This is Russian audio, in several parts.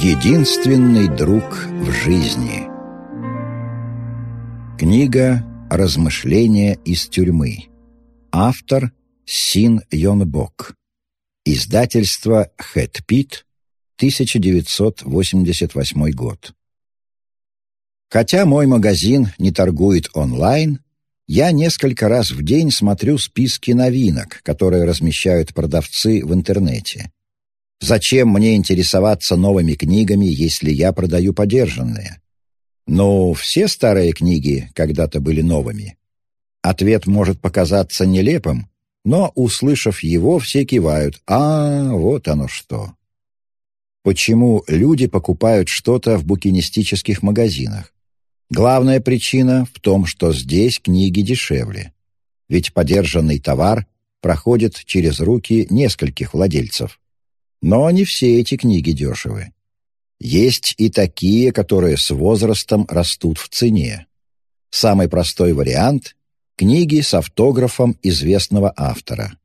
Единственный друг в жизни. Книга «Размышления из тюрьмы» Автор Син Йонбок. Издательство Хэтпит 1988 год. Хотя мой магазин не торгует онлайн, я несколько раз в день смотрю списки новинок, которые размещают продавцы в интернете. Зачем мне интересоваться новыми книгами, если я продаю подержанные? Ну, все старые книги когда-то были новыми. Ответ может показаться нелепым, но, услышав его, все кивают «А, вот оно что». Почему люди покупают что-то в букинистических магазинах? Главная причина в том, что здесь книги дешевле. Ведь подержанный товар проходит через руки нескольких владельцев. Но не все эти книги дешевы. Есть и такие, которые с возрастом растут в цене. Самый простой вариант — книги с автографом известного автора.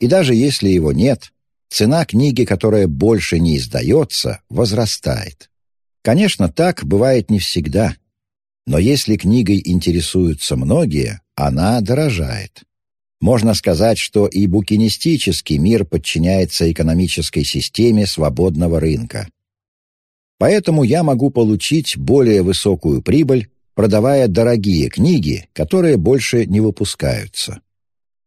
И даже если его нет, цена книги, которая больше не издается, возрастает. Конечно, так бывает не всегда. Но если книгой интересуются многие, она дорожает. Можно сказать, что и букинистический мир подчиняется экономической системе свободного рынка. Поэтому я могу получить более высокую прибыль, продавая дорогие книги, которые больше не выпускаются.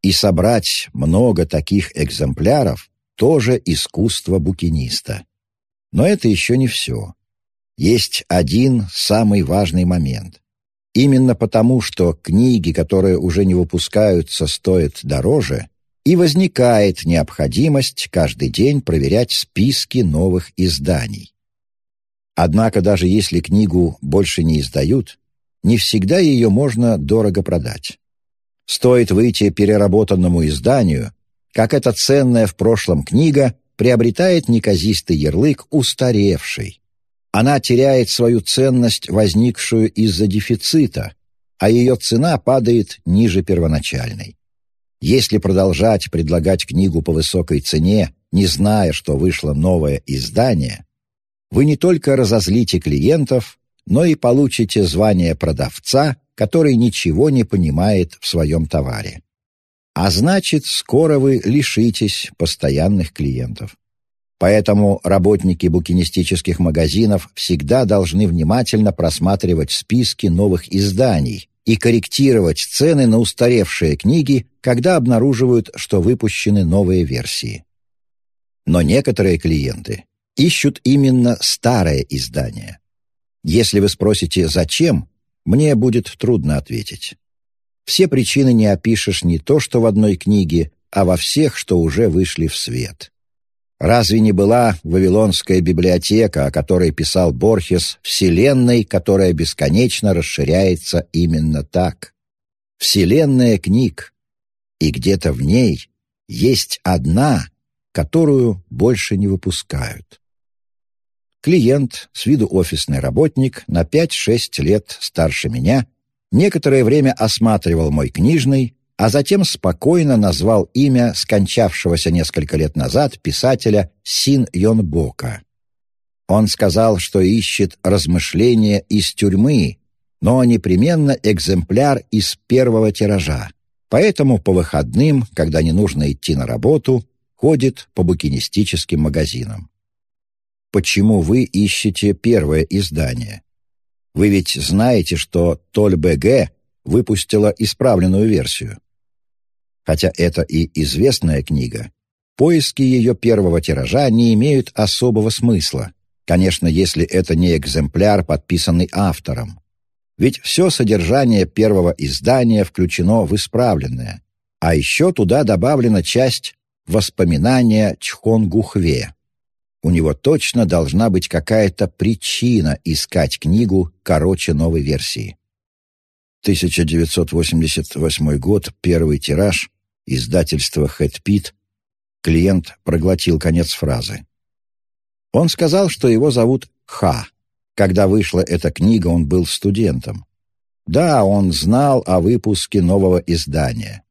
И собрать много таких экземпляров – тоже искусство букиниста. Но это еще не все. Есть один самый важный момент. Именно потому, что книги, которые уже не выпускаются, стоят дороже, и возникает необходимость каждый день проверять списки новых изданий. Однако даже если книгу больше не издают, не всегда ее можно дорого продать. Стоит выйти переработанному изданию, как эта ценная в прошлом книга приобретает неказистый ярлык «устаревший», она теряет свою ценность, возникшую из-за дефицита, а ее цена падает ниже первоначальной. Если продолжать предлагать книгу по высокой цене, не зная, что вышло новое издание, вы не только разозлите клиентов, но и получите звание продавца, который ничего не понимает в своем товаре. А значит, скоро вы лишитесь постоянных клиентов. Поэтому работники букинистических магазинов всегда должны внимательно просматривать списки новых изданий и корректировать цены на устаревшие книги, когда обнаруживают, что выпущены новые версии. Но некоторые клиенты ищут именно старое издание. Если вы спросите «зачем?», мне будет трудно ответить. Все причины не опишешь не то, что в одной книге, а во всех, что уже вышли в свет. Разве не была Вавилонская библиотека, о которой писал Борхес, вселенной, которая бесконечно расширяется именно так? Вселенная книг. И где-то в ней есть одна, которую больше не выпускают. Клиент, с виду офисный работник, на 5-6 лет старше меня, некоторое время осматривал мой книжный, а затем спокойно назвал имя скончавшегося несколько лет назад писателя Син Йон Бока. Он сказал, что ищет размышления из тюрьмы, но непременно экземпляр из первого тиража. Поэтому по выходным, когда не нужно идти на работу, ходит по букинистическим магазинам. Почему вы ищете первое издание? Вы ведь знаете, что Толь БГ выпустила исправленную версию. Хотя это и известная книга, поиски ее первого тиража не имеют особого смысла, конечно, если это не экземпляр, подписанный автором. Ведь все содержание первого издания включено в исправленное, а еще туда добавлена часть «Воспоминания Чхон-Гухве». У него точно должна быть какая-то причина искать книгу короче новой версии. 1988 год, первый тираж, издательства «Хэтпит», клиент проглотил конец фразы. Он сказал, что его зовут Ха. Когда вышла эта книга, он был студентом. Да, он знал о выпуске нового издания.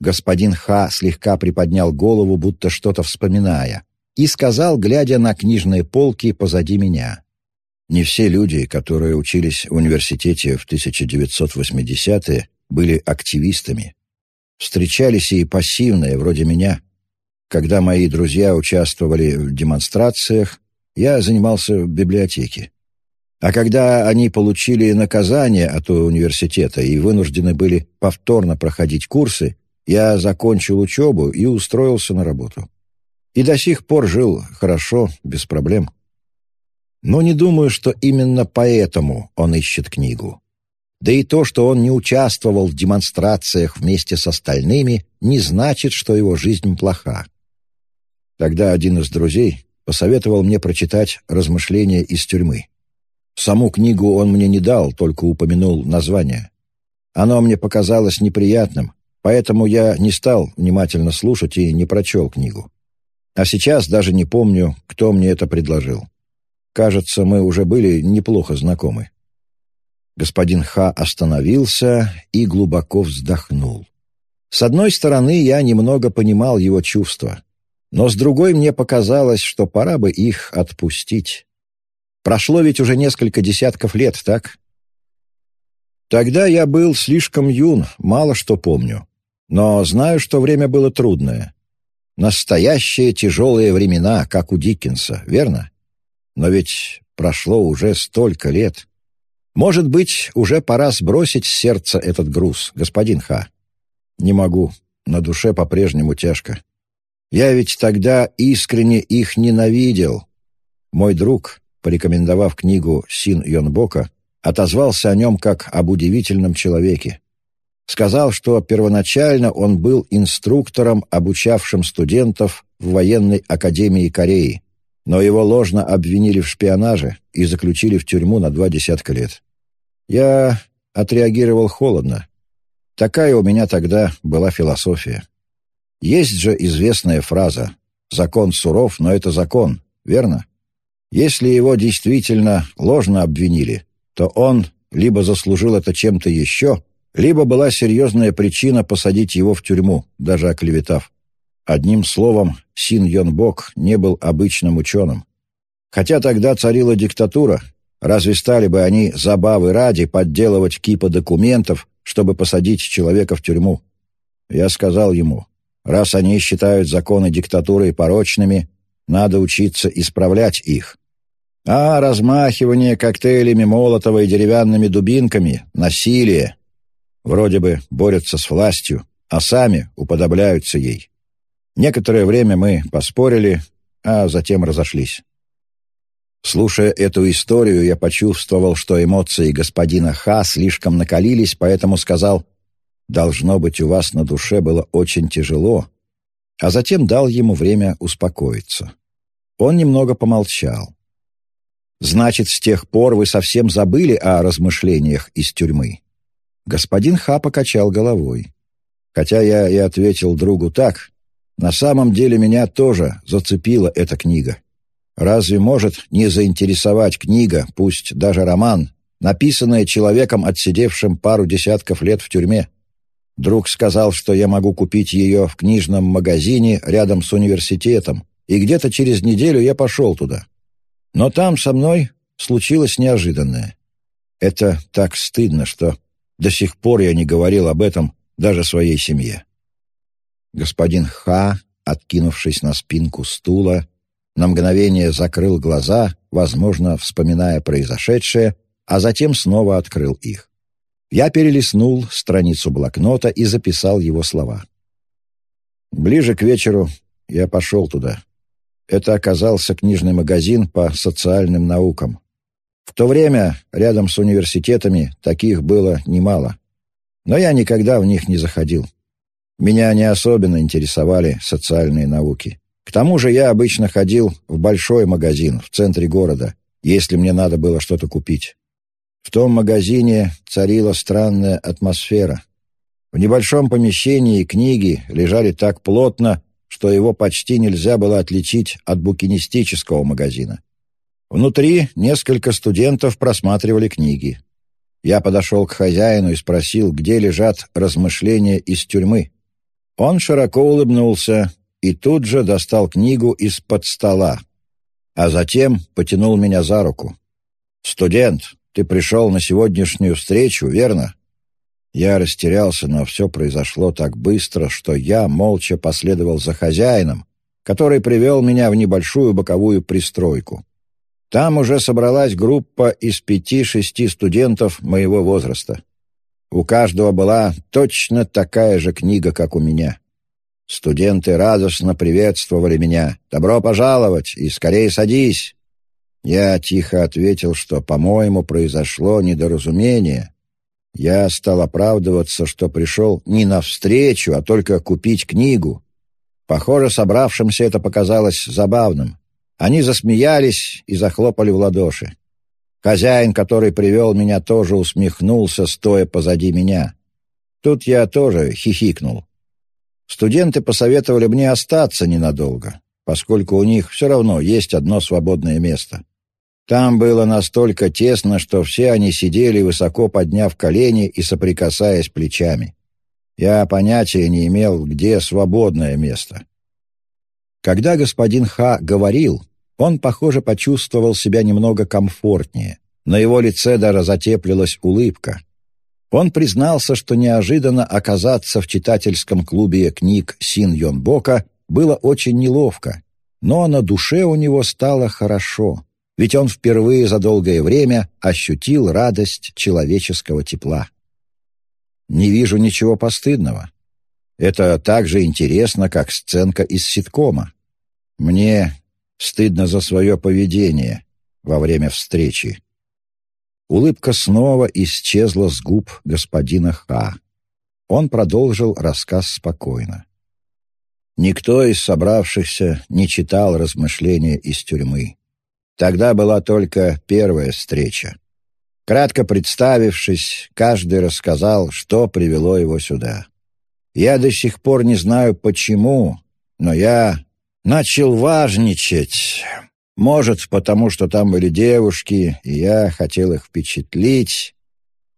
Господин Ха слегка приподнял голову, будто что-то вспоминая. и сказал, глядя на книжные полки позади меня. Не все люди, которые учились в университете в 1980-е, были активистами. Встречались и пассивные, вроде меня. Когда мои друзья участвовали в демонстрациях, я занимался в библиотеке. А когда они получили наказание от университета и вынуждены были повторно проходить курсы, я закончил учебу и устроился на работу. И до сих пор жил хорошо, без проблем. Но не думаю, что именно поэтому он ищет книгу. Да и то, что он не участвовал в демонстрациях вместе с остальными, не значит, что его жизнь плоха. Тогда один из друзей посоветовал мне прочитать «Размышления из тюрьмы». Саму книгу он мне не дал, только упомянул название. Оно мне показалось неприятным, поэтому я не стал внимательно слушать и не прочел книгу. А сейчас даже не помню, кто мне это предложил. Кажется, мы уже были неплохо знакомы. Господин Ха остановился и глубоко вздохнул. С одной стороны, я немного понимал его чувства, но с другой мне показалось, что пора бы их отпустить. Прошло ведь уже несколько десятков лет, так? Тогда я был слишком юн, мало что помню. Но знаю, что время было трудное. Настоящие тяжелые времена, как у Диккенса, верно? Но ведь прошло уже столько лет. Может быть, уже пора сбросить с сердца этот груз, господин Ха? Не могу, на душе по-прежнему тяжко. Я ведь тогда искренне их ненавидел. Мой друг, порекомендовав книгу Син Йонбока, отозвался о нем как об удивительном человеке. Сказал, что первоначально он был инструктором, обучавшим студентов в военной академии Кореи, но его ложно обвинили в шпионаже и заключили в тюрьму на два десятка лет. Я отреагировал холодно. Такая у меня тогда была философия. Есть же известная фраза «Закон суров, но это закон», верно? Если его действительно ложно обвинили, то он либо заслужил это чем-то еще, либо была серьезная причина посадить его в тюрьму, даже оклеветав. Одним словом, Син Йон Бок не был обычным ученым. Хотя тогда царила диктатура, Разве стали бы они забавы ради подделывать кипа документов, чтобы посадить человека в тюрьму? Я сказал ему, раз они считают законы диктатуры порочными, надо учиться исправлять их. А размахивание коктейлями Молотова и деревянными дубинками — насилие. Вроде бы борются с властью, а сами уподобляются ей. Некоторое время мы поспорили, а затем разошлись. Слушая эту историю, я почувствовал, что эмоции господина Ха слишком накалились, поэтому сказал, «Должно быть, у вас на душе было очень тяжело», а затем дал ему время успокоиться. Он немного помолчал. «Значит, с тех пор вы совсем забыли о размышлениях из тюрьмы?» Господин Ха покачал головой. Хотя я и ответил другу так, на самом деле меня тоже зацепила эта книга. Разве может не заинтересовать книга, пусть даже роман, написанная человеком, отсидевшим пару десятков лет в тюрьме? Друг сказал, что я могу купить ее в книжном магазине рядом с университетом, и где-то через неделю я пошел туда. Но там со мной случилось неожиданное. Это так стыдно, что до сих пор я не говорил об этом даже своей семье. Господин Ха, откинувшись на спинку стула, на мгновение закрыл глаза, возможно, вспоминая произошедшее, а затем снова открыл их. Я перелистнул страницу блокнота и записал его слова. Ближе к вечеру я пошел туда. Это оказался книжный магазин по социальным наукам. В то время рядом с университетами таких было немало. Но я никогда в них не заходил. Меня не особенно интересовали социальные науки. К тому же я обычно ходил в большой магазин в центре города, если мне надо было что-то купить. В том магазине царила странная атмосфера. В небольшом помещении книги лежали так плотно, что его почти нельзя было отличить от букинистического магазина. Внутри несколько студентов просматривали книги. Я подошел к хозяину и спросил, где лежат размышления из тюрьмы. Он широко улыбнулся и тут же достал книгу из-под стола, а затем потянул меня за руку. «Студент, ты пришел на сегодняшнюю встречу, верно?» Я растерялся, но все произошло так быстро, что я молча последовал за хозяином, который привел меня в небольшую боковую пристройку. Там уже собралась группа из пяти-шести студентов моего возраста. У каждого была точно такая же книга, как у меня. Студенты радостно приветствовали меня. «Добро пожаловать!» и «Скорее садись!» Я тихо ответил, что, по-моему, произошло недоразумение, я стал оправдываться, что пришел не на встречу, а только купить книгу. Похоже, собравшимся это показалось забавным. Они засмеялись и захлопали в ладоши. Хозяин, который привел меня, тоже усмехнулся, стоя позади меня. Тут я тоже хихикнул. Студенты посоветовали мне остаться ненадолго, поскольку у них все равно есть одно свободное место. Там было настолько тесно, что все они сидели, высоко подняв колени и соприкасаясь плечами. Я понятия не имел, где свободное место. Когда господин Ха говорил, он, похоже, почувствовал себя немного комфортнее. На его лице даже затеплилась улыбка. Он признался, что неожиданно оказаться в читательском клубе книг Син Йон Бока было очень неловко, но на душе у него стало хорошо ведь он впервые за долгое время ощутил радость человеческого тепла. Не вижу ничего постыдного. Это так же интересно, как сценка из ситкома. Мне стыдно за свое поведение во время встречи. Улыбка снова исчезла с губ господина Ха. Он продолжил рассказ спокойно. Никто из собравшихся не читал размышления из тюрьмы. Тогда была только первая встреча. Кратко представившись, каждый рассказал, что привело его сюда. Я до сих пор не знаю, почему, но я начал важничать. Может, потому что там были девушки, и я хотел их впечатлить.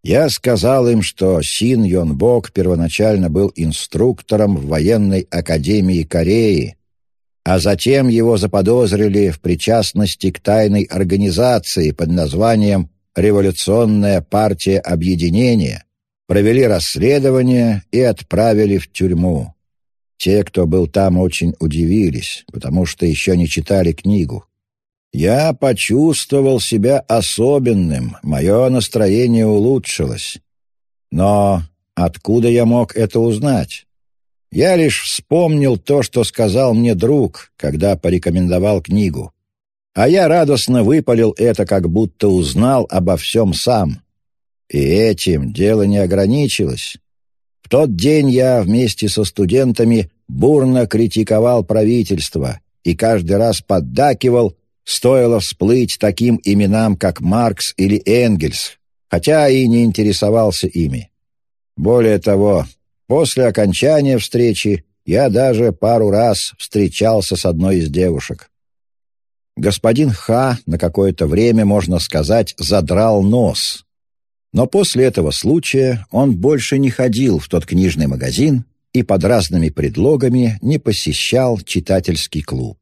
Я сказал им, что Син Йон Бок первоначально был инструктором в военной академии Кореи, а затем его заподозрили в причастности к тайной организации под названием «Революционная партия объединения», провели расследование и отправили в тюрьму. Те, кто был там, очень удивились, потому что еще не читали книгу. Я почувствовал себя особенным, мое настроение улучшилось. Но откуда я мог это узнать? Я лишь вспомнил то, что сказал мне друг, когда порекомендовал книгу. А я радостно выпалил это, как будто узнал обо всем сам. И этим дело не ограничилось. В тот день я вместе со студентами бурно критиковал правительство и каждый раз поддакивал, стоило всплыть таким именам, как Маркс или Энгельс, хотя и не интересовался ими. Более того, После окончания встречи я даже пару раз встречался с одной из девушек. Господин Ха на какое-то время, можно сказать, задрал нос. Но после этого случая он больше не ходил в тот книжный магазин и под разными предлогами не посещал читательский клуб.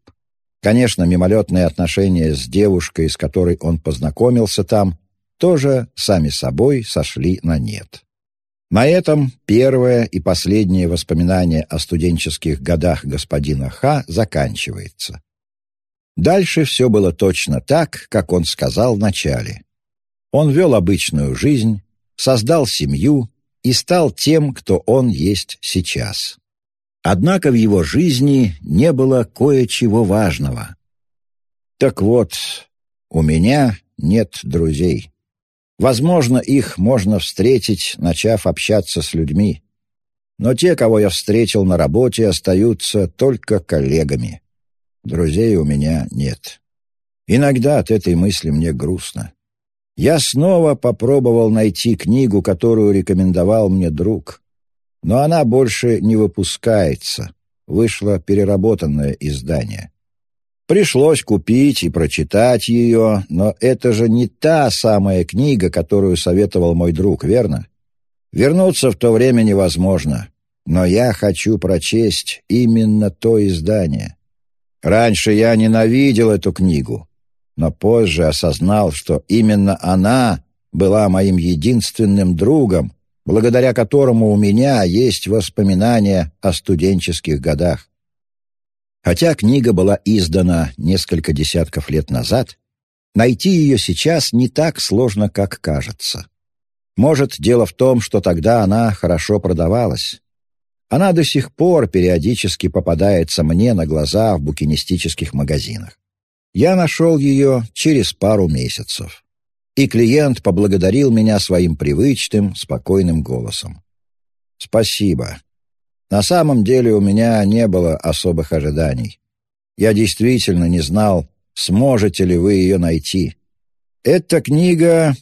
Конечно, мимолетные отношения с девушкой, с которой он познакомился там, тоже сами собой сошли на нет. На этом первое и последнее воспоминание о студенческих годах господина Ха заканчивается. Дальше все было точно так, как он сказал вначале. Он вел обычную жизнь, создал семью и стал тем, кто он есть сейчас. Однако в его жизни не было кое-чего важного. Так вот, у меня нет друзей. Возможно, их можно встретить, начав общаться с людьми. Но те, кого я встретил на работе, остаются только коллегами. Друзей у меня нет. Иногда от этой мысли мне грустно. Я снова попробовал найти книгу, которую рекомендовал мне друг. Но она больше не выпускается. Вышло переработанное издание. Пришлось купить и прочитать ее, но это же не та самая книга, которую советовал мой друг, верно? Вернуться в то время невозможно. но я хочу прочесть именно то издание. Раньше я ненавидел эту книгу, но позже осознал, что именно она была моим единственным другом, благодаря которому у меня есть воспоминания о студенческих годах. Хотя книга была издана несколько десятков лет назад, найти ее сейчас не так сложно, как кажется. Может, дело в том, что тогда она хорошо продавалась. Она до сих пор периодически попадается мне на глаза в букинистических магазинах. Я нашел ее через пару месяцев. И клиент поблагодарил меня своим привычным, спокойным голосом. «Спасибо. На самом деле у меня не было особых ожиданий. Я действительно не знал, сможете ли вы ее найти. Эта книга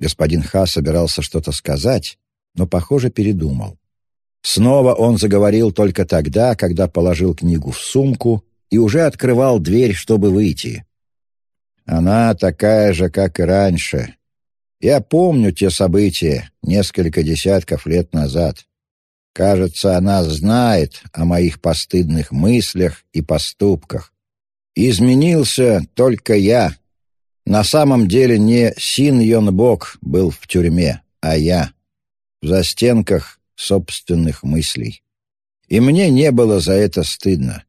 Господин Ха собирался что-то сказать, но, похоже, передумал. Снова он заговорил только тогда, когда положил книгу в сумку и уже открывал дверь, чтобы выйти. «Она такая же, как и раньше. Я помню те события несколько десятков лет назад. Кажется, она знает о моих постыдных мыслях и поступках. Изменился только я, на самом деле не Син Йон Бок был в тюрьме, а я. В застенках собственных мыслей. И мне не было за это стыдно.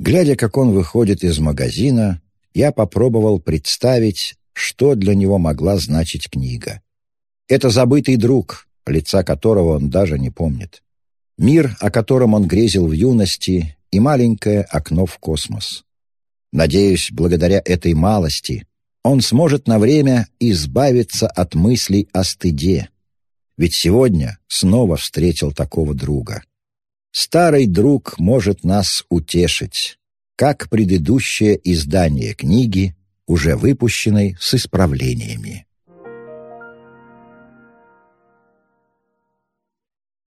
Глядя, как он выходит из магазина, я попробовал представить, что для него могла значить книга. Это забытый друг, лица которого он даже не помнит. Мир, о котором он грезил в юности, и маленькое окно в космос. Надеюсь, благодаря этой малости он сможет на время избавиться от мыслей о стыде. Ведь сегодня снова встретил такого друга. Старый друг может нас утешить, как предыдущее издание книги, уже выпущенной с исправлениями.